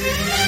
Yeah.